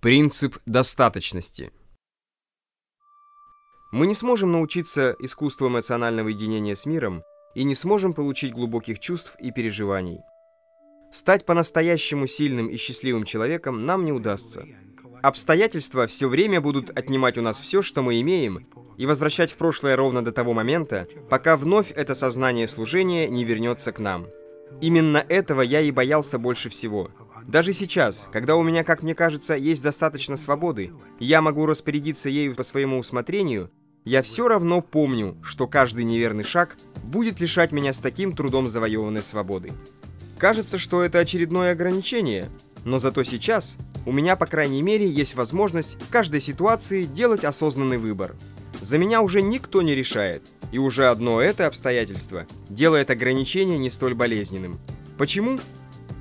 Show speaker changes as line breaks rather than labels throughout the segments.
Принцип достаточности. Мы не сможем научиться искусству эмоционального единения с миром и не сможем получить глубоких чувств и переживаний. Стать по-настоящему сильным и счастливым человеком нам не удастся. Обстоятельства все время будут отнимать у нас все, что мы имеем, и возвращать в прошлое ровно до того момента, пока вновь это сознание служения не вернется к нам. Именно этого я и боялся больше всего – даже сейчас, когда у меня, как мне кажется, есть достаточно свободы, я могу распорядиться ею по своему усмотрению, я все равно помню, что каждый неверный шаг будет лишать меня с таким трудом завоеванной свободы. Кажется, что это очередное ограничение, но зато сейчас у меня, по крайней мере, есть возможность в каждой ситуации делать осознанный выбор. За меня уже никто не решает, и уже одно это обстоятельство делает ограничение не столь болезненным. Почему?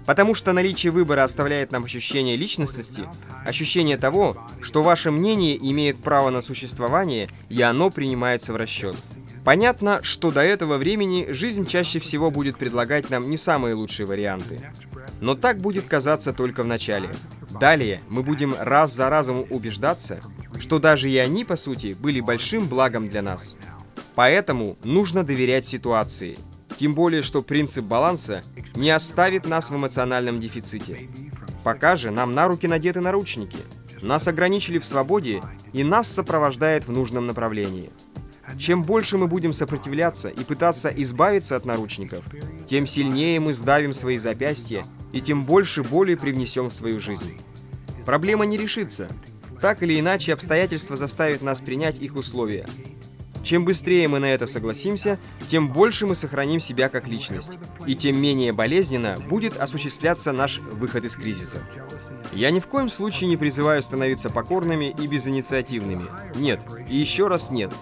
Потому что наличие выбора оставляет нам ощущение личностности, ощущение того, что ваше мнение имеет право на существование, и оно принимается в расчет. Понятно, что до этого времени жизнь чаще всего будет предлагать нам не самые лучшие варианты. Но так будет казаться только в начале. Далее мы будем раз за разом убеждаться, что даже и они, по сути, были большим благом для нас. Поэтому нужно доверять ситуации – тем более, что принцип баланса не оставит нас в эмоциональном дефиците. Пока же нам на руки надеты наручники. Нас ограничили в свободе, и нас сопровождает в нужном направлении. Чем больше мы будем сопротивляться и пытаться избавиться от наручников, тем сильнее мы сдавим свои запястья и тем больше боли привнесем в свою жизнь. Проблема не решится. Так или иначе, обстоятельства заставят нас принять их условия – чем быстрее мы на это согласимся, тем больше мы сохраним себя как личность, и тем менее болезненно будет осуществляться наш выход из кризиса. Я ни в коем случае не призываю становиться покорными и безинициативными. Нет, и еще раз нет.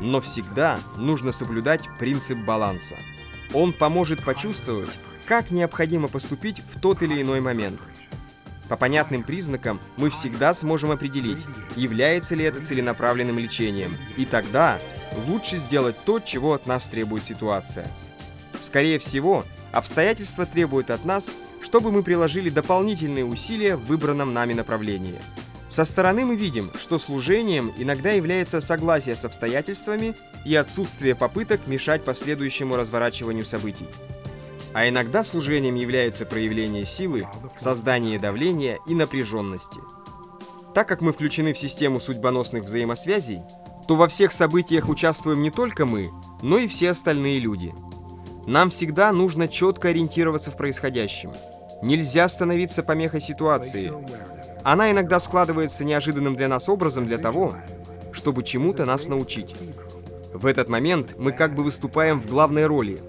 Но всегда нужно соблюдать принцип баланса. Он поможет почувствовать, как необходимо поступить в тот или иной момент. По понятным признакам мы всегда сможем определить, является ли это целенаправленным лечением. И тогда лучше сделать то, чего от нас требует ситуация. Скорее всего, обстоятельства требуют от нас, чтобы мы приложили дополнительные усилия в выбранном нами направлении. Со стороны мы видим, что служением иногда является согласие с обстоятельствами и отсутствие попыток мешать последующему разворачиванию событий. А иногда служением является проявление силы, создание давления и напряженности. Так как мы включены в систему судьбоносных взаимосвязей, то во всех событиях участвуем не только мы, но и все остальные люди. Нам всегда нужно четко ориентироваться в происходящем. Нельзя становиться помехой ситуации. Она иногда складывается неожиданным для нас образом для того, чтобы чему-то нас научить. В этот момент мы как бы выступаем в главной роли.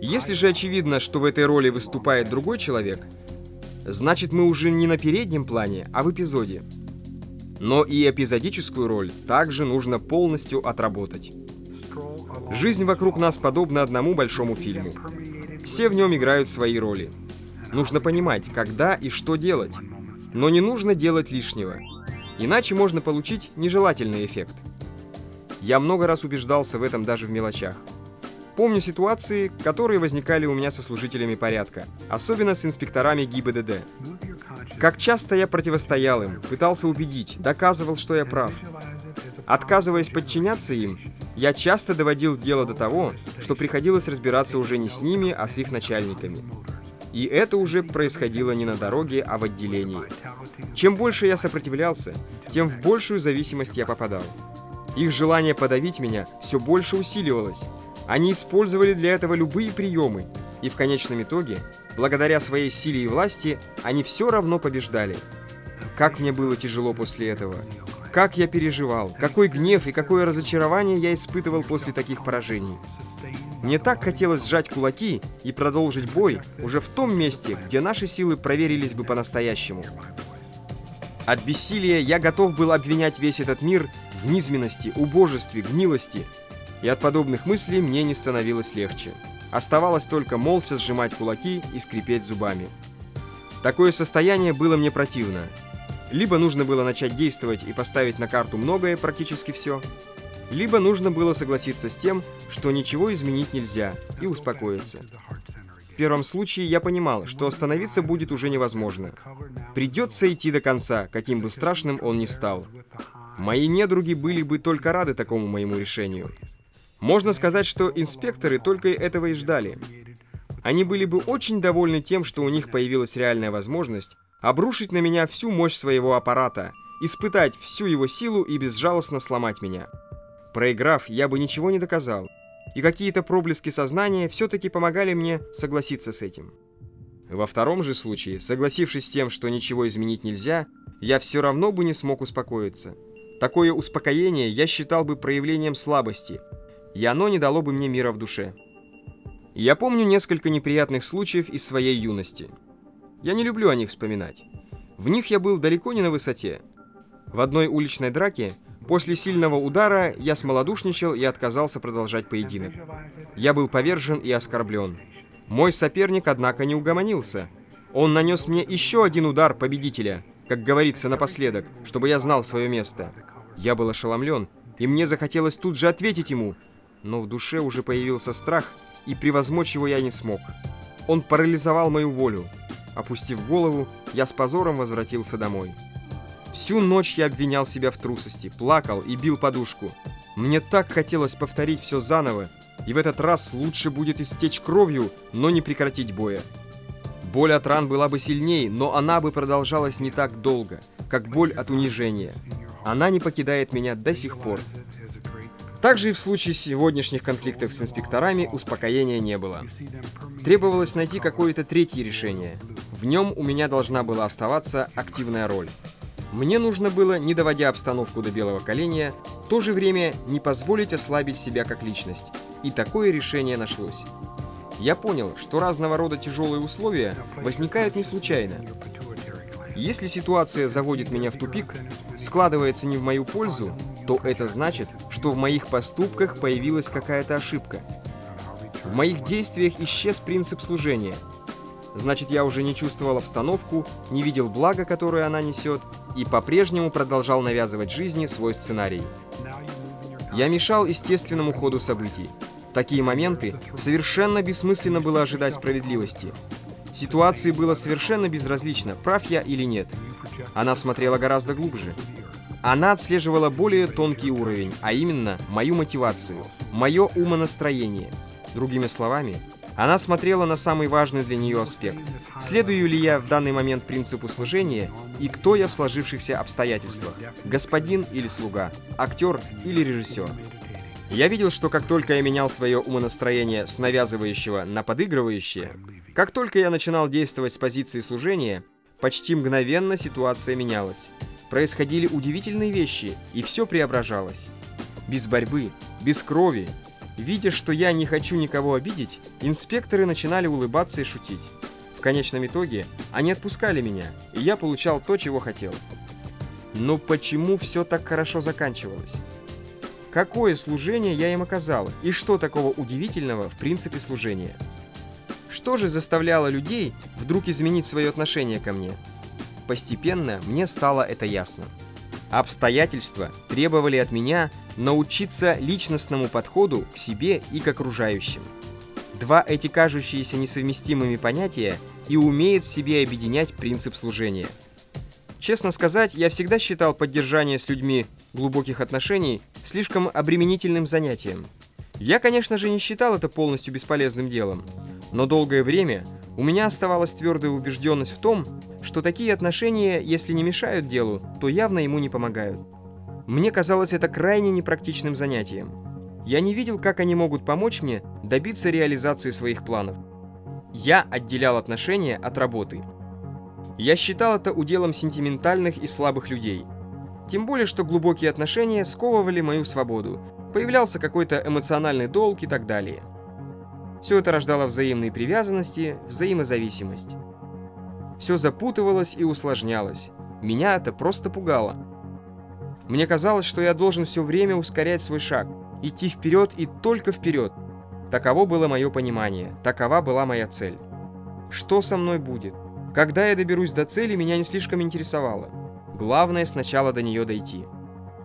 Если же очевидно, что в этой роли выступает другой человек, значит мы уже не на переднем плане, а в эпизоде. Но и эпизодическую роль также нужно полностью отработать. Жизнь вокруг нас подобна одному большому фильму. Все в нем играют свои роли. Нужно понимать, когда и что делать. Но не нужно делать лишнего. Иначе можно получить нежелательный эффект. Я много раз убеждался в этом даже в мелочах. Помню ситуации, которые возникали у меня со служителями порядка, особенно с инспекторами ГИБДД. Как часто я противостоял им, пытался убедить, доказывал, что я прав. Отказываясь подчиняться им, я часто доводил дело до того, что приходилось разбираться уже не с ними, а с их начальниками. И это уже происходило не на дороге, а в отделении. Чем больше я сопротивлялся, тем в большую зависимость я попадал. Их желание подавить меня все больше усиливалось. Они использовали для этого любые приемы, и в конечном итоге, благодаря своей силе и власти, они все равно побеждали. Как мне было тяжело после этого. Как я переживал, какой гнев и какое разочарование я испытывал после таких поражений. Мне так хотелось сжать кулаки и продолжить бой уже в том месте, где наши силы проверились бы по-настоящему. От бессилия я готов был обвинять весь этот мир в низменности, убожестве, гнилости. И от подобных мыслей мне не становилось легче. Оставалось только молча сжимать кулаки и скрипеть зубами. Такое состояние было мне противно. Либо нужно было начать действовать и поставить на карту многое, практически все, либо нужно было согласиться с тем, что ничего изменить нельзя, и успокоиться. В первом случае я понимал, что остановиться будет уже невозможно. Придется идти до конца, каким бы страшным он ни стал. Мои недруги были бы только рады такому моему решению. Можно сказать, что инспекторы только этого и ждали. Они были бы очень довольны тем, что у них появилась реальная возможность обрушить на меня всю мощь своего аппарата, испытать всю его силу и безжалостно сломать меня. Проиграв, я бы ничего не доказал, и какие-то проблески сознания все-таки помогали мне согласиться с этим. Во втором же случае, согласившись с тем, что ничего изменить нельзя, я все равно бы не смог успокоиться. Такое успокоение я считал бы проявлением слабости, и оно не дало бы мне мира в душе. Я помню несколько неприятных случаев из своей юности. Я не люблю о них вспоминать. В них я был далеко не на высоте. В одной уличной драке после сильного удара я смолодушничал и отказался продолжать поединок. Я был повержен и оскорблен. Мой соперник, однако, не угомонился. Он нанес мне еще один удар победителя, как говорится напоследок, чтобы я знал свое место. Я был ошеломлен, и мне захотелось тут же ответить ему, но в душе уже появился страх, и превозмочь его я не смог. Он парализовал мою волю. Опустив голову, я с позором возвратился домой. Всю ночь я обвинял себя в трусости, плакал и бил подушку. Мне так хотелось повторить все заново, и в этот раз лучше будет истечь кровью, но не прекратить боя. Боль от ран была бы сильнее, но она бы продолжалась не так долго, как боль от унижения. Она не покидает меня до сих пор. Также и в случае сегодняшних конфликтов с инспекторами успокоения не было. Требовалось найти какое-то третье решение. В нем у меня должна была оставаться активная роль. Мне нужно было, не доводя обстановку до белого коленя, в то же время не позволить ослабить себя как личность. И такое решение нашлось. Я понял, что разного рода тяжелые условия возникают не случайно. Если ситуация заводит меня в тупик, складывается не в мою пользу, то это значит, что в моих поступках появилась какая-то ошибка. В моих действиях исчез принцип служения – Значит, я уже не чувствовал обстановку, не видел блага, которое она несет, и по-прежнему продолжал навязывать жизни свой сценарий. Я мешал естественному ходу событий. В такие моменты совершенно бессмысленно было ожидать справедливости. Ситуации было совершенно безразлично, прав я или нет. Она смотрела гораздо глубже. Она отслеживала более тонкий уровень, а именно мою мотивацию, мое умонастроение. Другими словами, она смотрела на самый важный для нее аспект. Следую ли я в данный момент принципу служения и кто я в сложившихся обстоятельствах? Господин или слуга? Актер или режиссер? Я видел, что как только я менял свое умонастроение с навязывающего на подыгрывающее, как только я начинал действовать с позиции служения, почти мгновенно ситуация менялась. Происходили удивительные вещи, и все преображалось. Без борьбы, без крови, Видя, что я не хочу никого обидеть, инспекторы начинали улыбаться и шутить. В конечном итоге они отпускали меня, и я получал то, чего хотел. Но почему все так хорошо заканчивалось? Какое служение я им оказал, и что такого удивительного в принципе служения? Что же заставляло людей вдруг изменить свое отношение ко мне? Постепенно мне стало это ясно. Обстоятельства требовали от меня научиться личностному подходу к себе и к окружающим. Два эти кажущиеся несовместимыми понятия и умеет в себе объединять принцип служения. Честно сказать, я всегда считал поддержание с людьми глубоких отношений слишком обременительным занятием. Я, конечно же, не считал это полностью бесполезным делом, но долгое время у меня оставалась твердая убежденность в том, что такие отношения, если не мешают делу, то явно ему не помогают. Мне казалось это крайне непрактичным занятием. Я не видел, как они могут помочь мне добиться реализации своих планов. Я отделял отношения от работы. Я считал это уделом сентиментальных и слабых людей. Тем более, что глубокие отношения сковывали мою свободу. Появлялся какой-то эмоциональный долг и так далее. Все это рождало взаимные привязанности, взаимозависимость. Все запутывалось и усложнялось. Меня это просто пугало. Мне казалось, что я должен все время ускорять свой шаг, идти вперед и только вперед. Таково было мое понимание, такова была моя цель. Что со мной будет? Когда я доберусь до цели, меня не слишком интересовало. Главное сначала до нее дойти.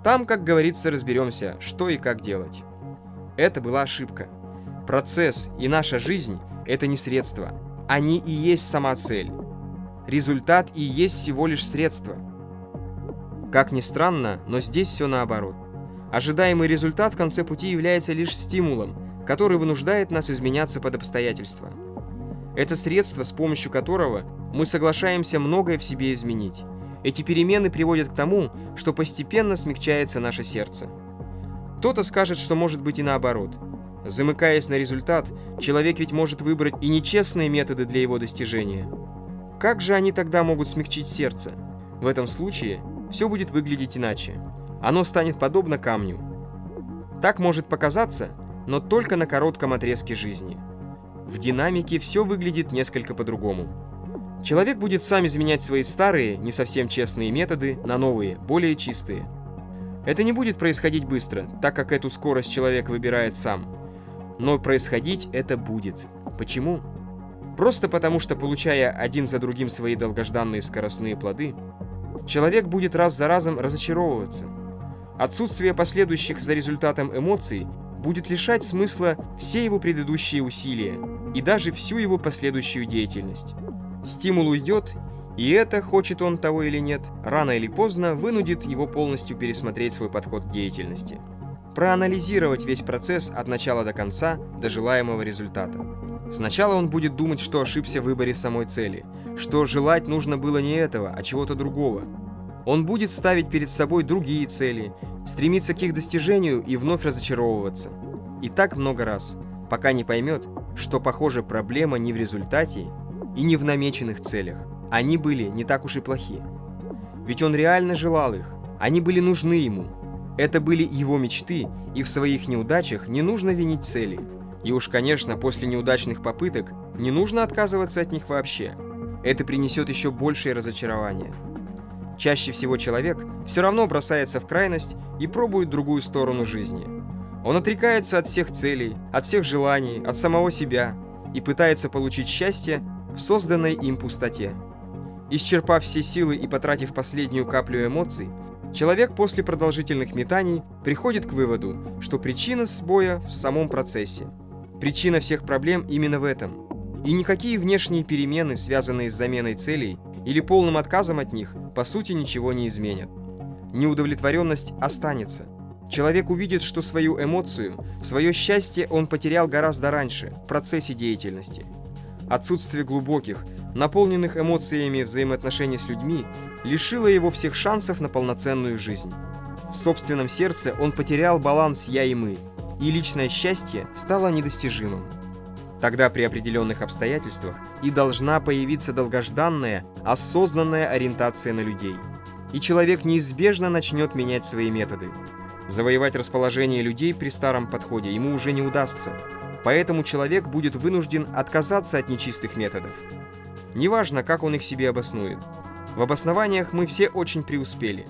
Там, как говорится, разберемся, что и как делать. Это была ошибка. Процесс и наша жизнь – это не средство. Они и есть сама цель. результат и есть всего лишь средство. Как ни странно, но здесь все наоборот. Ожидаемый результат в конце пути является лишь стимулом, который вынуждает нас изменяться под обстоятельства. Это средство, с помощью которого мы соглашаемся многое в себе изменить. Эти перемены приводят к тому, что постепенно смягчается наше сердце. Кто-то скажет, что может быть и наоборот. Замыкаясь на результат, человек ведь может выбрать и нечестные методы для его достижения. Как же они тогда могут смягчить сердце? В этом случае все будет выглядеть иначе. Оно станет подобно камню. Так может показаться, но только на коротком отрезке жизни. В динамике все выглядит несколько по-другому. Человек будет сам изменять свои старые, не совсем честные методы на новые, более чистые – это не будет происходить быстро, так как эту скорость человек выбирает сам. Но происходить это будет. Почему? Просто потому, что получая один за другим свои долгожданные скоростные плоды, человек будет раз за разом разочаровываться. Отсутствие последующих за результатом эмоций будет лишать смысла все его предыдущие усилия и даже всю его последующую деятельность. Стимул уйдет, и это, хочет он того или нет, рано или поздно вынудит его полностью пересмотреть свой подход к деятельности. Проанализировать весь процесс от начала до конца до желаемого результата. Сначала он будет думать, что ошибся в выборе самой цели, что желать нужно было не этого, а чего-то другого. Он будет ставить перед собой другие цели, стремиться к их достижению и вновь разочаровываться. И так много раз, пока не поймет, что, похоже, проблема не в результате и не в намеченных целях, они были не так уж и плохи. Ведь он реально желал их, они были нужны ему. Это были его мечты, и в своих неудачах не нужно винить цели. И уж, конечно, после неудачных попыток не нужно отказываться от них вообще. Это принесет еще большее разочарование. Чаще всего человек все равно бросается в крайность и пробует другую сторону жизни. Он отрекается от всех целей, от всех желаний, от самого себя и пытается получить счастье в созданной им пустоте. Исчерпав все силы и потратив последнюю каплю эмоций, человек после продолжительных метаний приходит к выводу, что причина сбоя в самом процессе. Причина всех проблем именно в этом. И никакие внешние перемены, связанные с заменой целей или полным отказом от них, по сути ничего не изменят. Неудовлетворенность останется. Человек увидит, что свою эмоцию, свое счастье он потерял гораздо раньше, в процессе деятельности. Отсутствие глубоких, наполненных эмоциями взаимоотношений с людьми, лишило его всех шансов на полноценную жизнь. В собственном сердце он потерял баланс «я» и «мы», и личное счастье стало недостижимым. Тогда при определенных обстоятельствах и должна появиться долгожданная, осознанная ориентация на людей. И человек неизбежно начнет менять свои методы. Завоевать расположение людей при старом подходе ему уже не удастся. Поэтому человек будет вынужден отказаться от нечистых методов. Неважно, как он их себе обоснует. В обоснованиях мы все очень преуспели.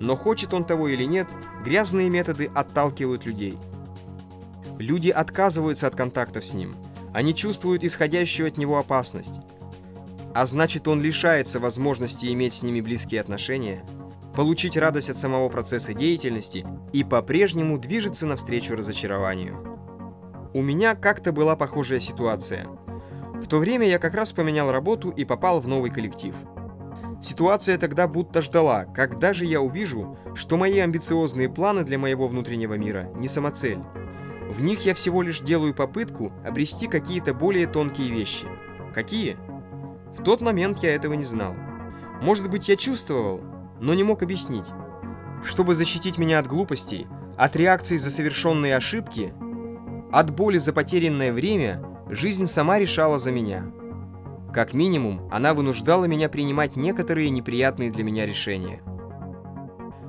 Но хочет он того или нет, грязные методы отталкивают людей. Люди отказываются от контактов с ним. Они чувствуют исходящую от него опасность. А значит, он лишается возможности иметь с ними близкие отношения, получить радость от самого процесса деятельности и по-прежнему движется навстречу разочарованию. У меня как-то была похожая ситуация – в то время я как раз поменял работу и попал в новый коллектив. Ситуация тогда будто ждала, когда же я увижу, что мои амбициозные планы для моего внутреннего мира не самоцель. В них я всего лишь делаю попытку обрести какие-то более тонкие вещи. Какие? В тот момент я этого не знал. Может быть, я чувствовал, но не мог объяснить. Чтобы защитить меня от глупостей, от реакций за совершенные ошибки, от боли за потерянное время – Жизнь сама решала за меня. Как минимум, она вынуждала меня принимать некоторые неприятные для меня решения.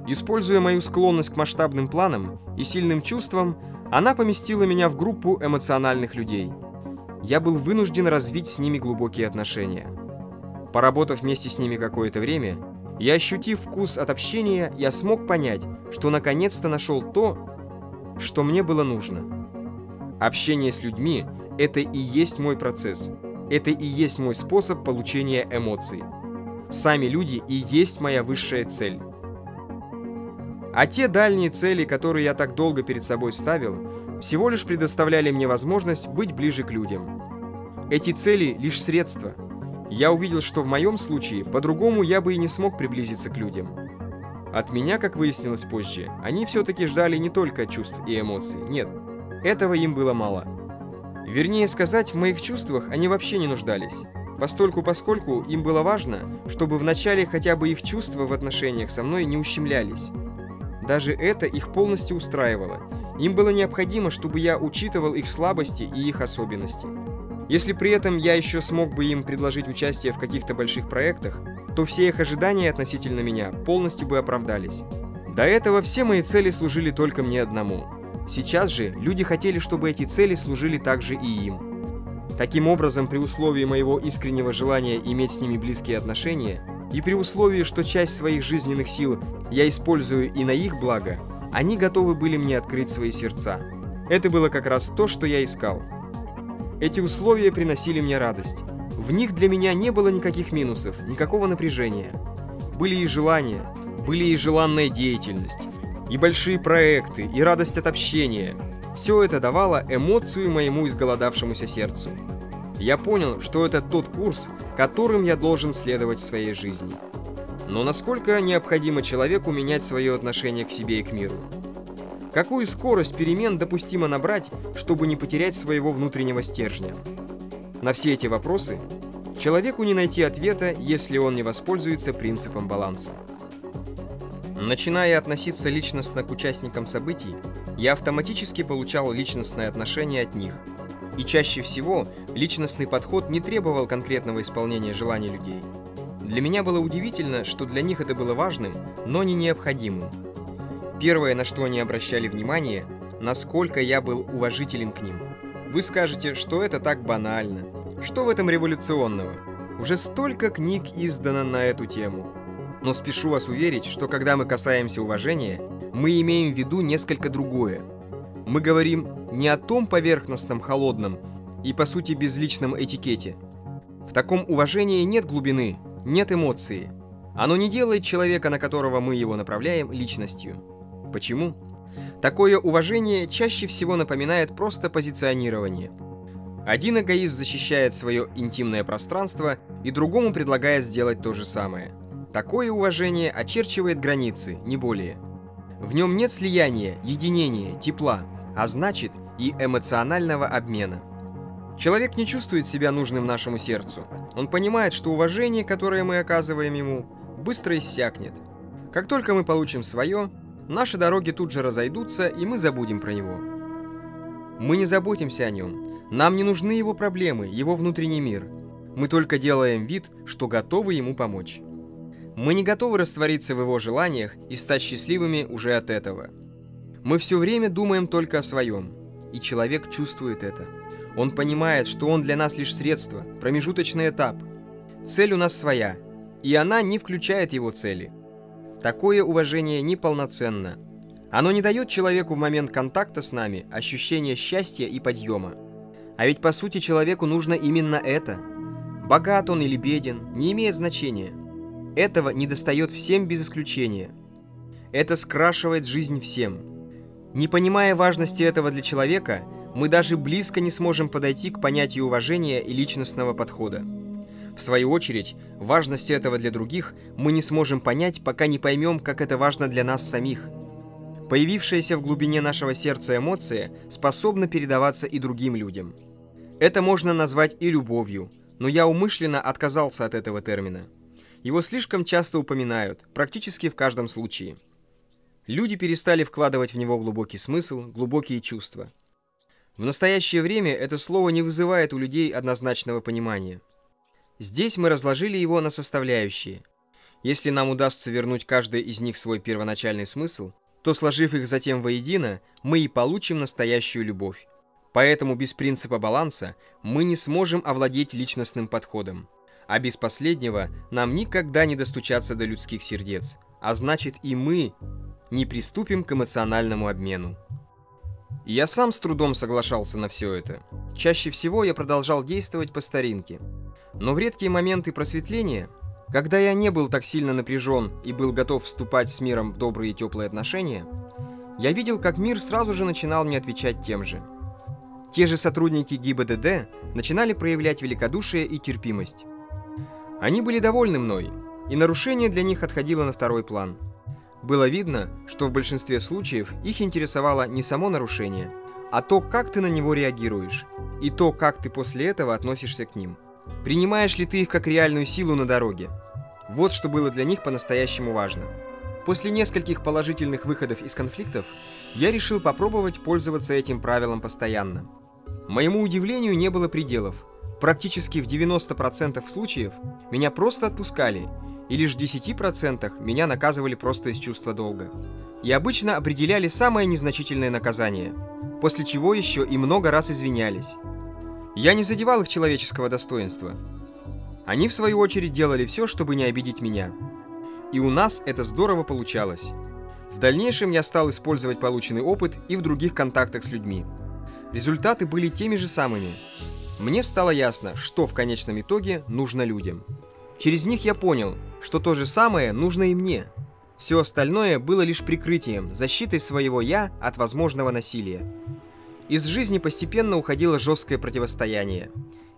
Используя мою склонность к масштабным планам и сильным чувствам, она поместила меня в группу эмоциональных людей. Я был вынужден развить с ними глубокие отношения. Поработав вместе с ними какое-то время, я ощутив вкус от общения, я смог понять, что наконец-то нашел то, что мне было нужно. Общение с людьми – это и есть мой процесс. Это и есть мой способ получения эмоций. Сами люди и есть моя высшая цель. А те дальние цели, которые я так долго перед собой ставил, всего лишь предоставляли мне возможность быть ближе к людям. Эти цели – лишь средства. Я увидел, что в моем случае по-другому я бы и не смог приблизиться к людям. От меня, как выяснилось позже, они все-таки ждали не только чувств и эмоций, нет, этого им было мало. Вернее сказать, в моих чувствах они вообще не нуждались. Постольку поскольку им было важно, чтобы вначале хотя бы их чувства в отношениях со мной не ущемлялись. Даже это их полностью устраивало. Им было необходимо, чтобы я учитывал их слабости и их особенности. Если при этом я еще смог бы им предложить участие в каких-то больших проектах, то все их ожидания относительно меня полностью бы оправдались. До этого все мои цели служили только мне одному. Сейчас же люди хотели, чтобы эти цели служили также и им. Таким образом, при условии моего искреннего желания иметь с ними близкие отношения, и при условии, что часть своих жизненных сил я использую и на их благо, они готовы были мне открыть свои сердца. Это было как раз то, что я искал. Эти условия приносили мне радость. В них для меня не было никаких минусов, никакого напряжения. Были и желания, были и желанная деятельность, и большие проекты, и радость от общения – все это давало эмоцию моему изголодавшемуся сердцу. Я понял, что это тот курс, которым я должен следовать в своей жизни. Но насколько необходимо человеку менять свое отношение к себе и к миру? Какую скорость перемен допустимо набрать, чтобы не потерять своего внутреннего стержня? На все эти вопросы человеку не найти ответа, если он не воспользуется принципом баланса. Начиная относиться личностно к участникам событий, я автоматически получал личностное отношение от них. И чаще всего личностный подход не требовал конкретного исполнения желаний людей. Для меня было удивительно, что для них это было важным, но не необходимым. Первое, на что они обращали внимание, насколько я был уважителен к ним. Вы скажете, что это так банально. Что в этом революционного? Уже столько книг издано на эту тему. Но спешу вас уверить, что когда мы касаемся уважения, мы имеем в виду несколько другое. Мы говорим не о том поверхностном, холодном и, по сути, безличном этикете. В таком уважении нет глубины, нет эмоции. Оно не делает человека, на которого мы его направляем, личностью. Почему? Такое уважение чаще всего напоминает просто позиционирование. Один эгоист защищает свое интимное пространство и другому предлагает сделать то же самое – Такое уважение очерчивает границы, не более. В нем нет слияния, единения, тепла, а значит и эмоционального обмена. Человек не чувствует себя нужным нашему сердцу. Он понимает, что уважение, которое мы оказываем ему, быстро иссякнет. Как только мы получим свое, наши дороги тут же разойдутся, и мы забудем про него. Мы не заботимся о нем. Нам не нужны его проблемы, его внутренний мир. Мы только делаем вид, что готовы ему помочь. Мы не готовы раствориться в его желаниях и стать счастливыми уже от этого. Мы все время думаем только о своем, и человек чувствует это. Он понимает, что он для нас лишь средство, промежуточный этап. Цель у нас своя, и она не включает его цели. Такое уважение неполноценно. Оно не дает человеку в момент контакта с нами ощущение счастья и подъема. А ведь по сути человеку нужно именно это. Богат он или беден, не имеет значения. Этого недостает всем без исключения. Это скрашивает жизнь всем. Не понимая важности этого для человека, мы даже близко не сможем подойти к понятию уважения и личностного подхода. В свою очередь, важность этого для других мы не сможем понять, пока не поймем, как это важно для нас самих. Появившаяся в глубине нашего сердца эмоция способна передаваться и другим людям. Это можно назвать и любовью, но я умышленно отказался от этого термина. Его слишком часто упоминают, практически в каждом случае. Люди перестали вкладывать в него глубокий смысл, глубокие чувства. В настоящее время это слово не вызывает у людей однозначного понимания. Здесь мы разложили его на составляющие. Если нам удастся вернуть каждый из них свой первоначальный смысл, то, сложив их затем воедино, мы и получим настоящую любовь. Поэтому без принципа баланса мы не сможем овладеть личностным подходом а без последнего нам никогда не достучаться до людских сердец, а значит и мы не приступим к эмоциональному обмену. я сам с трудом соглашался на все это. Чаще всего я продолжал действовать по старинке. Но в редкие моменты просветления, когда я не был так сильно напряжен и был готов вступать с миром в добрые и теплые отношения, я видел, как мир сразу же начинал мне отвечать тем же. Те же сотрудники ГИБДД начинали проявлять великодушие и терпимость. Они были довольны мной, и нарушение для них отходило на второй план. Было видно, что в большинстве случаев их интересовало не само нарушение, а то, как ты на него реагируешь, и то, как ты после этого относишься к ним. Принимаешь ли ты их как реальную силу на дороге? Вот что было для них по-настоящему важно. После нескольких положительных выходов из конфликтов, я решил попробовать пользоваться этим правилом постоянно. Моему удивлению не было пределов. Практически в 90% случаев меня просто отпускали, и лишь в 10% меня наказывали просто из чувства долга. И обычно определяли самое незначительное наказание, после чего еще и много раз извинялись. Я не задевал их человеческого достоинства. Они, в свою очередь, делали все, чтобы не обидеть меня. И у нас это здорово получалось. В дальнейшем я стал использовать полученный опыт и в других контактах с людьми. Результаты были теми же самыми. Мне стало ясно, что в конечном итоге нужно людям. Через них я понял, что то же самое нужно и мне. Все остальное было лишь прикрытием, защитой своего «я» от возможного насилия. Из жизни постепенно уходило жесткое противостояние.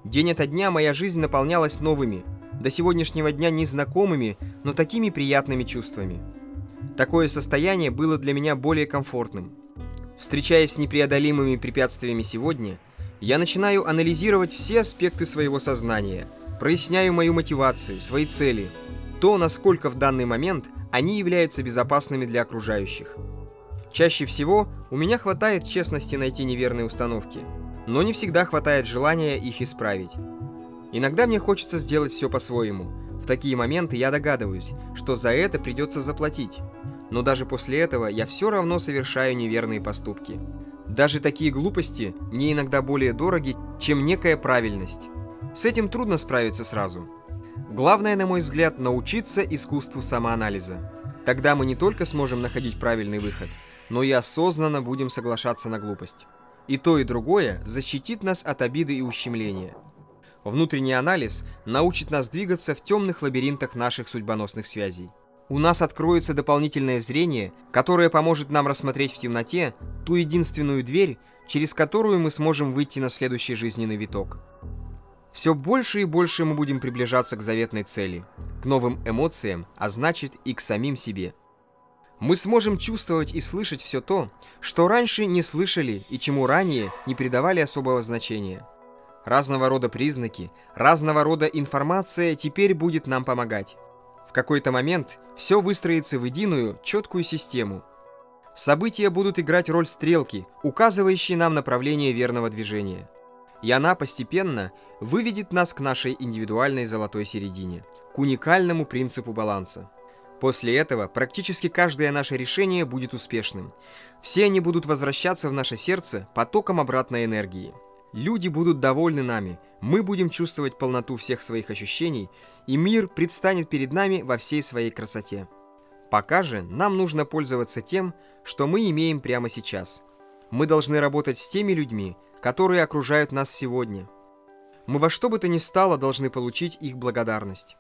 День ото дня моя жизнь наполнялась новыми, до сегодняшнего дня незнакомыми, но такими приятными чувствами. Такое состояние было для меня более комфортным. Встречаясь с непреодолимыми препятствиями сегодня, я начинаю анализировать все аспекты своего сознания, проясняю мою мотивацию, свои цели, то, насколько в данный момент они являются безопасными для окружающих. Чаще всего у меня хватает честности найти неверные установки, но не всегда хватает желания их исправить. Иногда мне хочется сделать все по-своему. В такие моменты я догадываюсь, что за это придется заплатить. Но даже после этого я все равно совершаю неверные поступки. Даже такие глупости мне иногда более дороги, чем некая правильность. С этим трудно справиться сразу. Главное, на мой взгляд, научиться искусству самоанализа. Тогда мы не только сможем находить правильный выход, но и осознанно будем соглашаться на глупость. И то, и другое защитит нас от обиды и ущемления. Внутренний анализ научит нас двигаться в темных лабиринтах наших судьбоносных связей. У нас откроется дополнительное зрение, которое поможет нам рассмотреть в темноте ту единственную дверь, через которую мы сможем выйти на следующий жизненный виток. Все больше и больше мы будем приближаться к заветной цели, к новым эмоциям, а значит и к самим себе. Мы сможем чувствовать и слышать все то, что раньше не слышали и чему ранее не придавали особого значения – Разного рода признаки, разного рода информация теперь будет нам помогать. В какой-то момент все выстроится в единую, четкую систему. События будут играть роль стрелки, указывающей нам направление верного движения. И она постепенно выведет нас к нашей индивидуальной золотой середине, к уникальному принципу баланса. После этого практически каждое наше решение будет успешным. Все они будут возвращаться в наше сердце потоком обратной энергии. Люди будут довольны нами, мы будем чувствовать полноту всех своих ощущений, и мир предстанет перед нами во всей своей красоте. Пока же нам нужно пользоваться тем, что мы имеем прямо сейчас. Мы должны работать с теми людьми, которые окружают нас сегодня. Мы во что бы то ни стало должны получить их благодарность.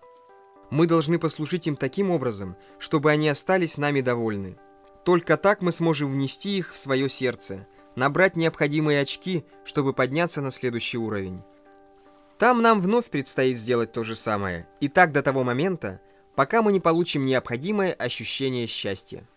Мы должны послужить им таким образом, чтобы они остались нами довольны. Только так мы сможем внести их в свое сердце – набрать необходимые очки, чтобы подняться на следующий уровень. Там нам вновь предстоит сделать то же самое, и так до того момента, пока мы не получим необходимое ощущение счастья.